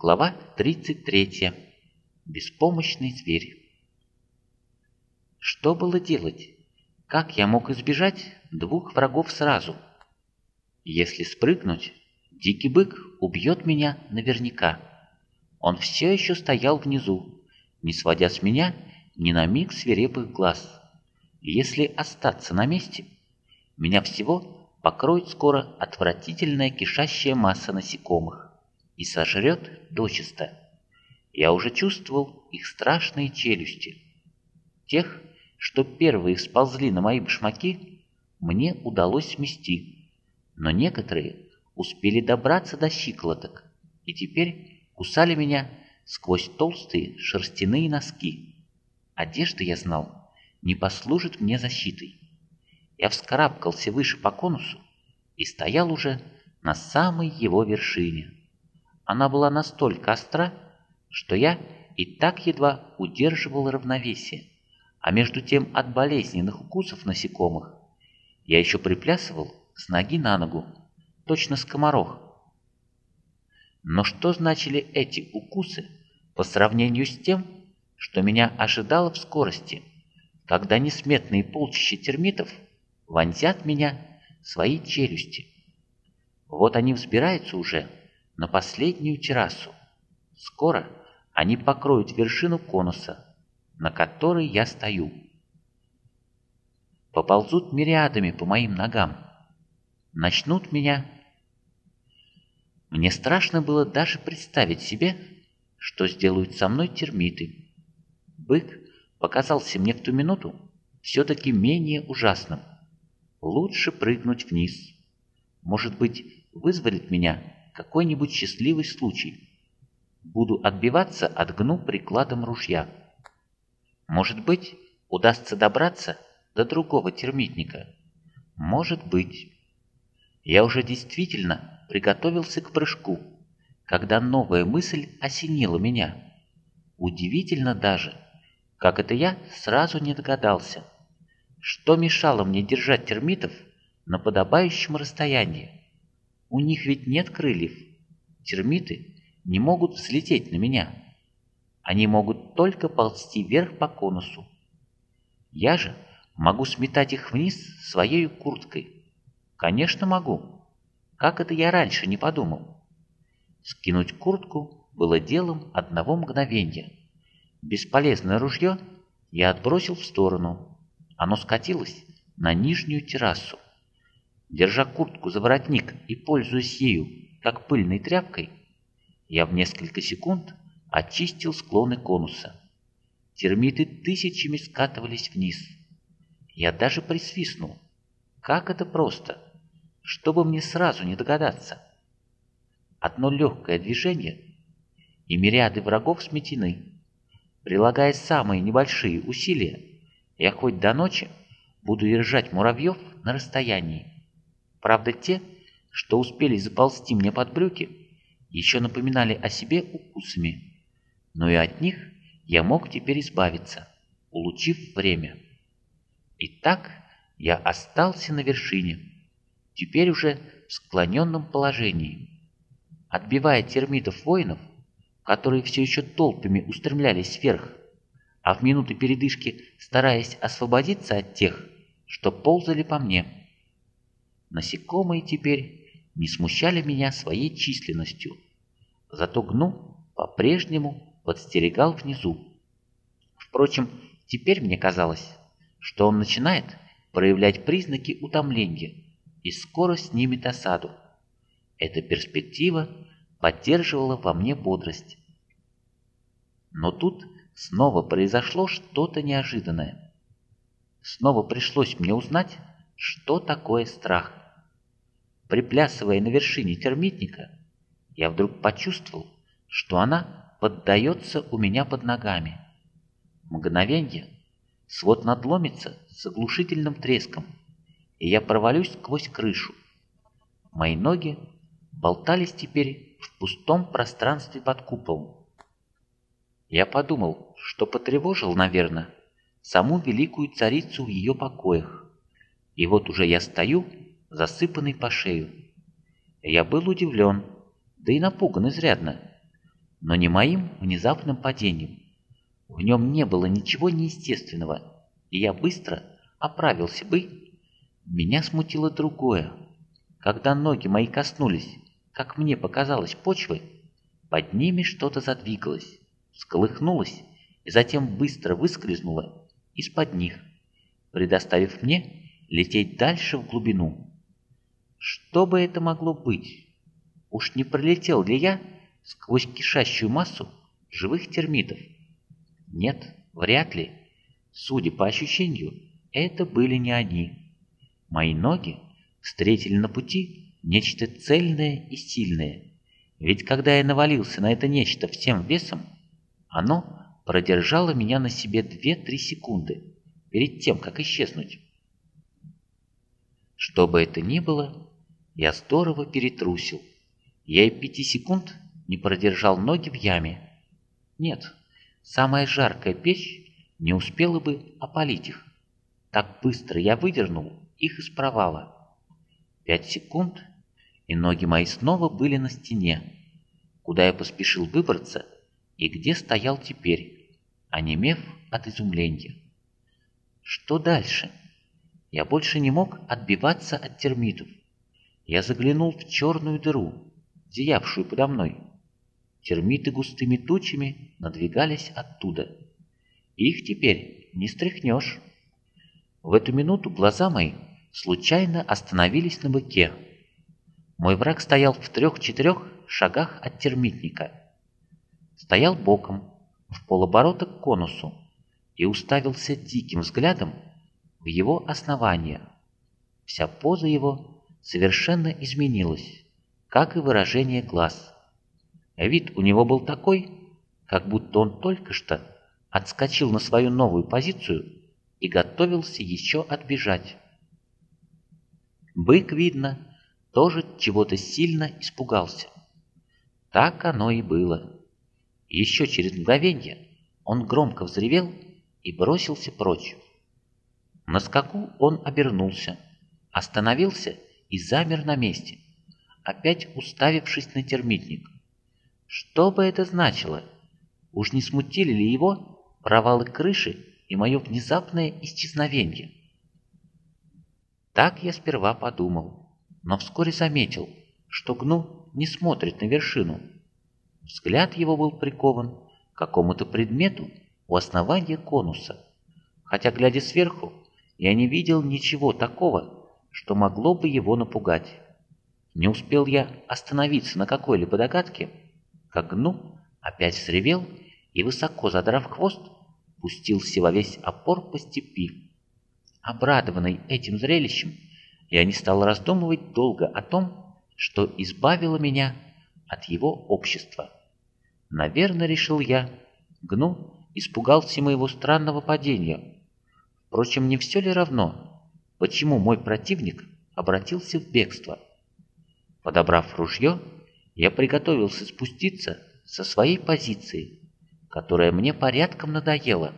Глава 33. Беспомощный зверь. Что было делать? Как я мог избежать двух врагов сразу? Если спрыгнуть, дикий бык убьет меня наверняка. Он все еще стоял внизу, не сводя с меня ни на миг свирепых глаз. Если остаться на месте, меня всего покроет скоро отвратительная кишащая масса насекомых и сожрет дочисто. Я уже чувствовал их страшные челюсти. Тех, что первые сползли на мои башмаки, мне удалось смести, но некоторые успели добраться до щиколоток и теперь кусали меня сквозь толстые шерстяные носки. Одежда, я знал, не послужит мне защитой. Я вскарабкался выше по конусу и стоял уже на самой его вершине. Она была настолько остра, что я и так едва удерживал равновесие, а между тем от болезненных укусов насекомых я еще приплясывал с ноги на ногу, точно скоморох. Но что значили эти укусы по сравнению с тем, что меня ожидало в скорости, когда несметные полчища термитов вонзят меня свои челюсти? Вот они взбираются уже на последнюю террасу. Скоро они покроют вершину конуса, на которой я стою. Поползут мириадами по моим ногам. Начнут меня... Мне страшно было даже представить себе, что сделают со мной термиты. Бык показался мне в ту минуту все-таки менее ужасным. Лучше прыгнуть вниз. Может быть, вызволит меня какой-нибудь счастливый случай. Буду отбиваться от гну прикладом ружья. Может быть, удастся добраться до другого термитника. Может быть. Я уже действительно приготовился к прыжку, когда новая мысль осенила меня. Удивительно даже, как это я сразу не догадался. Что мешало мне держать термитов на подобающем расстоянии? У них ведь нет крыльев. Термиты не могут взлететь на меня. Они могут только ползти вверх по конусу. Я же могу сметать их вниз своей курткой. Конечно, могу. Как это я раньше не подумал? Скинуть куртку было делом одного мгновения. Бесполезное ружье я отбросил в сторону. Оно скатилось на нижнюю террасу. Держа куртку за воротник и пользуясь ею, как пыльной тряпкой, я в несколько секунд очистил склоны конуса. Термиты тысячами скатывались вниз. Я даже присвистнул. Как это просто, чтобы мне сразу не догадаться. Одно легкое движение, и мириады врагов сметены. Прилагая самые небольшие усилия, я хоть до ночи буду держать муравьев на расстоянии. Правда, те, что успели заползти мне под брюки, еще напоминали о себе укусами, но и от них я мог теперь избавиться, улучив время. И так я остался на вершине, теперь уже в склоненном положении. Отбивая термитов воинов, которые все еще толпами устремлялись вверх, а в минуты передышки стараясь освободиться от тех, что ползали по мне. Насекомые теперь не смущали меня своей численностью, зато гну по-прежнему подстерегал внизу. Впрочем, теперь мне казалось, что он начинает проявлять признаки утомления и скоро снимет осаду. Эта перспектива поддерживала во мне бодрость. Но тут снова произошло что-то неожиданное. Снова пришлось мне узнать, что такое страх. Приплясывая на вершине термитника, я вдруг почувствовал, что она поддается у меня под ногами. Мгновенье, свод надломится с оглушительным треском, и я провалюсь сквозь крышу. Мои ноги болтались теперь в пустом пространстве под куполом. Я подумал, что потревожил, наверное, саму великую царицу в ее покоях. И вот уже я стою, засыпанный по шею. Я был удивлен, да и напуган изрядно. но не моим внезапным падением. В нем не было ничего неестественного, и я быстро оправился бы. Меня смутило другое. Когда ноги мои коснулись, как мне показалось, почвы, под ними что-то задвигалось, сколыхнулось и затем быстро выскользнуло из-под них, предоставив мне лететь дальше в глубину. Что бы это могло быть? Уж не пролетел ли я сквозь кишащую массу живых термитов? Нет, вряд ли. Судя по ощущению, это были не они. Мои ноги встретили на пути нечто цельное и сильное. Ведь когда я навалился на это нечто всем весом, оно продержало меня на себе 2-3 секунды перед тем, как исчезнуть. Что бы это ни было, я здорово перетрусил. Я и пяти секунд не продержал ноги в яме. Нет, самая жаркая печь не успела бы опалить их. Так быстро я выдернул их из провала. Пять секунд, и ноги мои снова были на стене, куда я поспешил выбраться и где стоял теперь, онемев от изумления. Что дальше? Я больше не мог отбиваться от термитов. Я заглянул в черную дыру, зиявшую подо мной. Термиты густыми тучами надвигались оттуда. Их теперь не стряхнешь. В эту минуту глаза мои случайно остановились на быке. Мой враг стоял в трех-четырех шагах от термитника. Стоял боком, в полоборота к конусу, и уставился диким взглядом в его основание. Вся поза его совершенно изменилась, как и выражение глаз. Вид у него был такой, как будто он только что отскочил на свою новую позицию и готовился еще отбежать. Бык, видно, тоже чего-то сильно испугался. Так оно и было. Еще через мгновение он громко взревел и бросился прочь. На скаку он обернулся, остановился и замер на месте, опять уставившись на термитник. Что бы это значило? Уж не смутили ли его провалы крыши и мое внезапное исчезновение. Так я сперва подумал, но вскоре заметил, что гну не смотрит на вершину. Взгляд его был прикован к какому-то предмету у основания конуса, хотя, глядя сверху, я не видел ничего такого, что могло бы его напугать. Не успел я остановиться на какой-либо догадке, как гну опять сревел и, высоко задрав хвост, пустился во весь опор по степи. Обрадованный этим зрелищем, я не стал раздумывать долго о том, что избавило меня от его общества. Наверное, решил я, Гну испугался моего странного падения. Впрочем, не все ли равно, почему мой противник обратился в бегство? Подобрав ружье, я приготовился спуститься со своей позиции которая мне порядком надоела.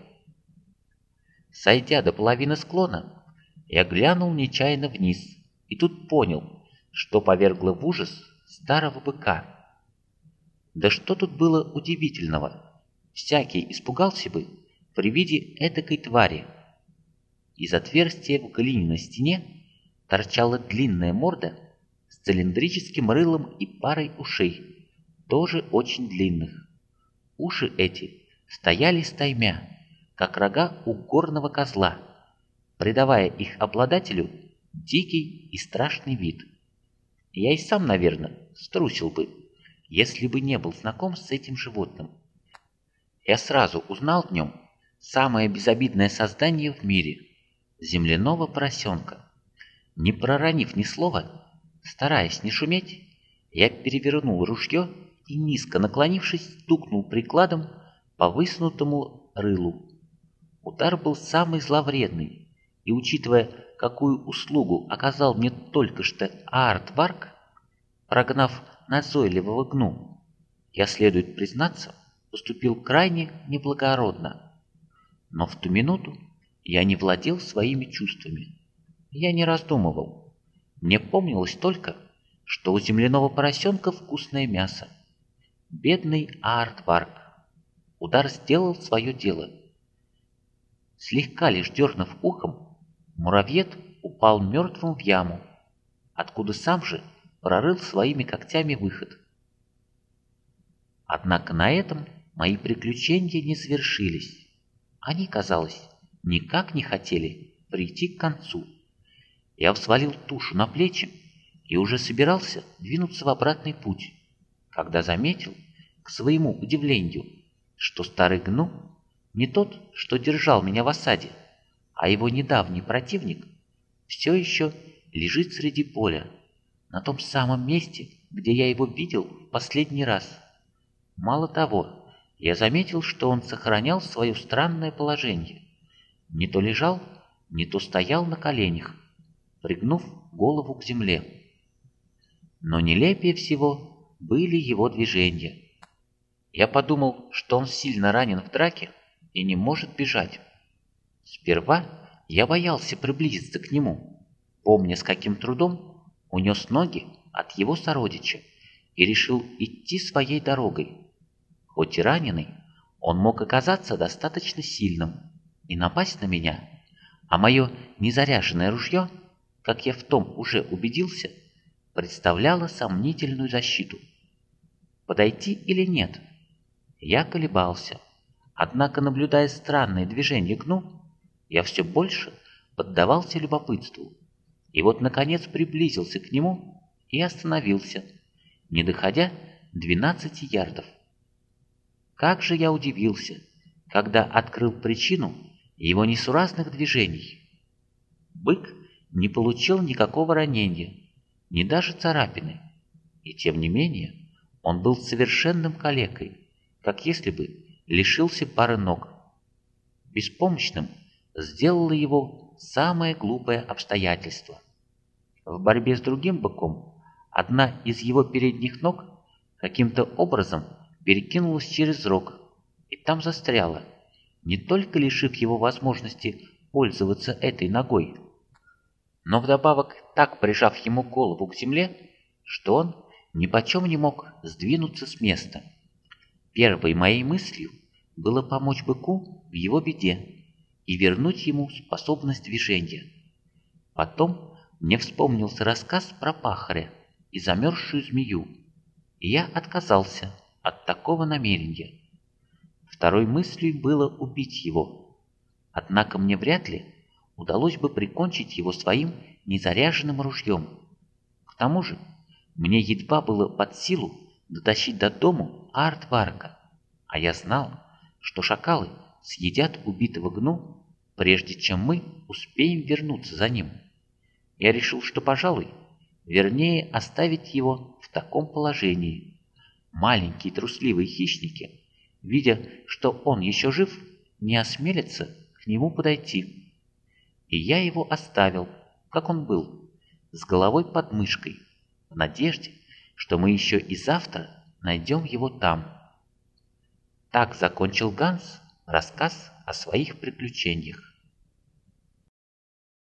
Сойдя до половины склона, я глянул нечаянно вниз и тут понял, что повергло в ужас старого быка. Да что тут было удивительного? Всякий испугался бы при виде этакой твари. Из отверстия в глиняной стене торчала длинная морда с цилиндрическим рылом и парой ушей, тоже очень длинных. Уши эти стояли стаймя, как рога у горного козла, придавая их обладателю дикий и страшный вид. Я и сам, наверное, струсил бы, если бы не был знаком с этим животным. Я сразу узнал в нем самое безобидное создание в мире – земляного поросенка. Не проронив ни слова, стараясь не шуметь, я перевернул ружье и, низко наклонившись, стукнул прикладом по высунутому рылу. Удар был самый зловредный, и, учитывая, какую услугу оказал мне только что Аартварк, прогнав назойливого гну, я, следует признаться, поступил крайне неблагородно. Но в ту минуту я не владел своими чувствами. Я не раздумывал. Мне помнилось только, что у земляного поросенка вкусное мясо. Бедный Аартварк. Удар сделал свое дело. Слегка лишь дернув ухом, муравьед упал мертвым в яму, откуда сам же прорыл своими когтями выход. Однако на этом мои приключения не свершились. Они, казалось, никак не хотели прийти к концу. Я взвалил тушу на плечи и уже собирался двинуться в обратный путь, когда заметил, к своему удивлению, что старый гну не тот, что держал меня в осаде, а его недавний противник все еще лежит среди поля, на том самом месте, где я его видел в последний раз. Мало того, я заметил, что он сохранял свое странное положение. Не то лежал, не то стоял на коленях, пригнув голову к земле. Но нелепее всего были его движения. Я подумал, что он сильно ранен в драке и не может бежать. Сперва я боялся приблизиться к нему, помня, с каким трудом унес ноги от его сородича и решил идти своей дорогой. Хоть и раненый, он мог оказаться достаточно сильным и напасть на меня, а мое незаряженное ружье, как я в том уже убедился, представляло сомнительную защиту. Подойти или нет? Я колебался, однако, наблюдая странные движения гну, я все больше поддавался любопытству, и вот, наконец, приблизился к нему и остановился, не доходя 12 ярдов. Как же я удивился, когда открыл причину его несуразных движений. Бык не получил никакого ранения, ни даже царапины, и тем не менее он был совершенным калекой, как если бы лишился пары ног. Беспомощным сделало его самое глупое обстоятельство. В борьбе с другим быком одна из его передних ног каким-то образом перекинулась через рог и там застряла, не только лишив его возможности пользоваться этой ногой, но вдобавок так прижав ему голову к земле, что он ни почем не мог сдвинуться с места. Первой моей мыслью было помочь быку в его беде и вернуть ему способность движения. Потом мне вспомнился рассказ про пахаря и замерзшую змею, и я отказался от такого намерения. Второй мыслью было убить его. Однако мне вряд ли удалось бы прикончить его своим незаряженным ружьем. К тому же мне едва было под силу дотащить до дому Артварка, а я знал, что шакалы съедят убитого гну, прежде чем мы успеем вернуться за ним. Я решил, что, пожалуй, вернее оставить его в таком положении. Маленькие трусливые хищники, видя, что он еще жив, не осмелятся к нему подойти. И я его оставил, как он был, с головой под мышкой, в надежде, что мы еще и завтра найдем его там. Так закончил Ганс рассказ о своих приключениях.